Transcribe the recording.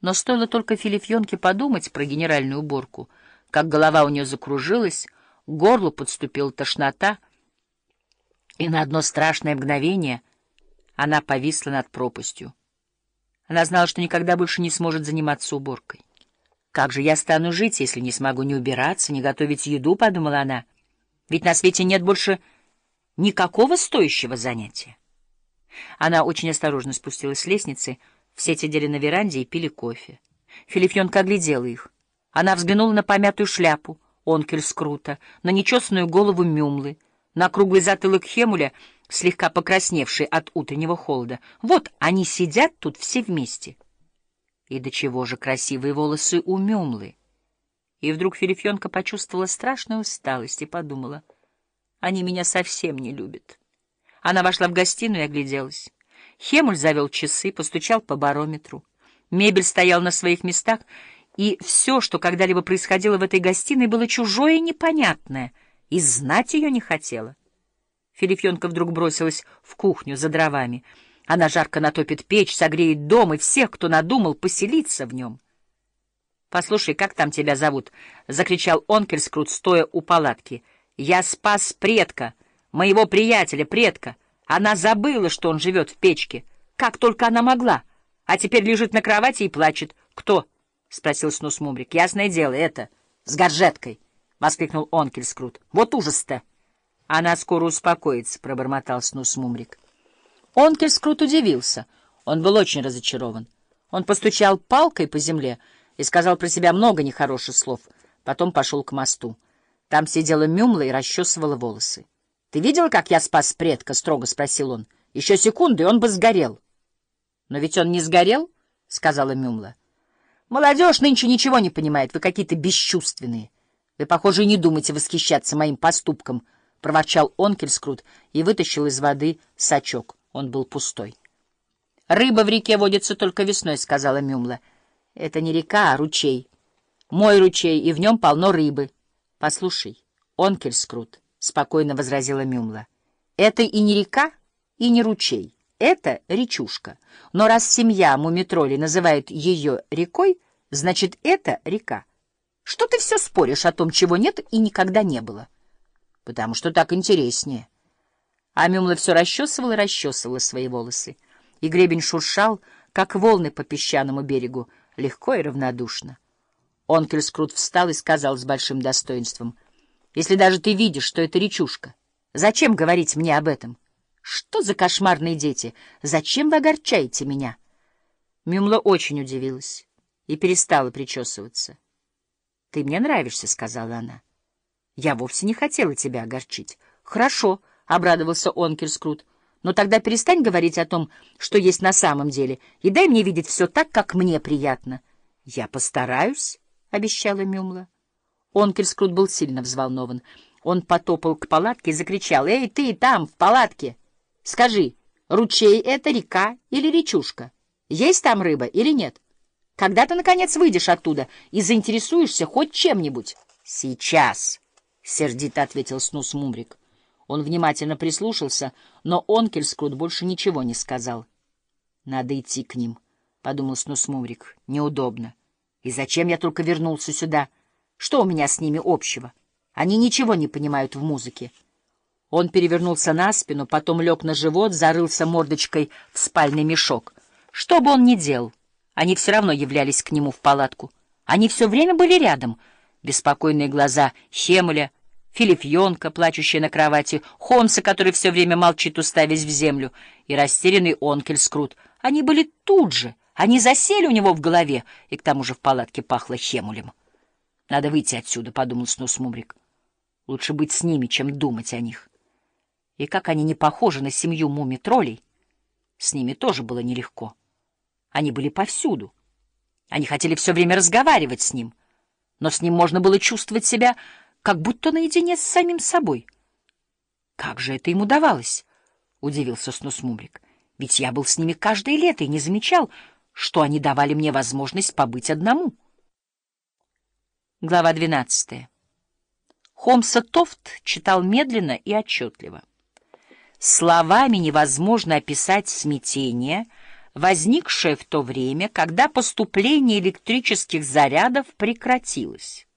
Но стоило только Филифьонке подумать про генеральную уборку, как голова у нее закружилась, к горлу подступила тошнота, и на одно страшное мгновение она повисла над пропастью. Она знала, что никогда больше не сможет заниматься уборкой. «Как же я стану жить, если не смогу ни убираться, ни готовить еду?» — подумала она. «Ведь на свете нет больше никакого стоящего занятия». Она очень осторожно спустилась с лестницы, все сидели на веранде и пили кофе. Филифьонка оглядела их. Она взглянула на помятую шляпу, онкель скрута, на нечесанную голову Мюмлы, на круглый затылок Хемуля, слегка покрасневший от утреннего холода. Вот они сидят тут все вместе. И до чего же красивые волосы у Мюмлы. И вдруг Филифьонка почувствовала страшную усталость и подумала, они меня совсем не любят. Она вошла в гостиную и огляделась. Хемуль завел часы, постучал по барометру. Мебель стояла на своих местах, и все, что когда-либо происходило в этой гостиной, было чужое и непонятное, и знать ее не хотела. Филифьонка вдруг бросилась в кухню за дровами. Она жарко натопит печь, согреет дом и всех, кто надумал поселиться в нем. — Послушай, как там тебя зовут? — закричал Онкельскрут, стоя у палатки. — Я спас предка, моего приятеля, предка. Она забыла, что он живет в печке. Как только она могла. А теперь лежит на кровати и плачет. «Кто?» — спросил Снус Мумрик. «Ясное дело, это, с горжеткой!» — воскликнул Онкельскрут. «Вот ужас-то!» «Она скоро успокоится», — пробормотал Снус Мумрик. Онкельскрут удивился. Он был очень разочарован. Он постучал палкой по земле и сказал про себя много нехороших слов. Потом пошел к мосту. Там сидела Мюмла и расчесывала волосы. — Ты видел, как я спас предка? — строго спросил он. — Еще секунду, и он бы сгорел. — Но ведь он не сгорел, — сказала Мюмла. — Молодежь нынче ничего не понимает, вы какие-то бесчувственные. Вы, похоже, не думаете восхищаться моим поступком, — проворчал Онкельскрут и вытащил из воды сачок. Он был пустой. — Рыба в реке водится только весной, — сказала Мюмла. — Это не река, а ручей. Мой ручей, и в нем полно рыбы. Послушай, Онкельскрут. — спокойно возразила Мюмла. — Это и не река, и не ручей. Это речушка. Но раз семья мумитроли называет ее рекой, значит, это река. Что ты все споришь о том, чего нет и никогда не было? Потому что так интереснее. А Мюмла все расчесывала и расчесывала свои волосы. И гребень шуршал, как волны по песчаному берегу, легко и равнодушно. Онкельскрут встал и сказал с большим достоинством — если даже ты видишь, что это речушка? Зачем говорить мне об этом? Что за кошмарные дети? Зачем вы огорчаете меня? Мюмла очень удивилась и перестала причесываться. — Ты мне нравишься, — сказала она. — Я вовсе не хотела тебя огорчить. — Хорошо, — обрадовался Онкерскрут. — Но тогда перестань говорить о том, что есть на самом деле, и дай мне видеть все так, как мне приятно. — Я постараюсь, — обещала Мюмла. Онкельскрут был сильно взволнован. Он потопал к палатке и закричал. «Эй, ты там, в палатке! Скажи, ручей — это река или речушка? Есть там рыба или нет? Когда ты, наконец, выйдешь оттуда и заинтересуешься хоть чем-нибудь?» «Сейчас!» — сердито ответил Снус Мумрик. Он внимательно прислушался, но Онкельскрут больше ничего не сказал. «Надо идти к ним», — подумал Снус Мумрик. «Неудобно. И зачем я только вернулся сюда?» Что у меня с ними общего? Они ничего не понимают в музыке. Он перевернулся на спину, потом лег на живот, зарылся мордочкой в спальный мешок. Что бы он ни делал, они все равно являлись к нему в палатку. Они все время были рядом. Беспокойные глаза Хемуля, Филифьонка, плачущая на кровати, Хонса, который все время молчит, уставясь в землю, и растерянный Онкельскрут. Они были тут же, они засели у него в голове, и к тому же в палатке пахло Хемулем. Надо выйти отсюда, — подумал Снус Мумрик. Лучше быть с ними, чем думать о них. И как они не похожи на семью муми-троллей, с ними тоже было нелегко. Они были повсюду. Они хотели все время разговаривать с ним, но с ним можно было чувствовать себя как будто наедине с самим собой. Как же это ему давалось? — удивился Снус Мумрик. Ведь я был с ними каждое лето и не замечал, что они давали мне возможность побыть одному. Глава 12. Хомса Тофт читал медленно и отчетливо. Словами невозможно описать смятение, возникшее в то время, когда поступление электрических зарядов прекратилось.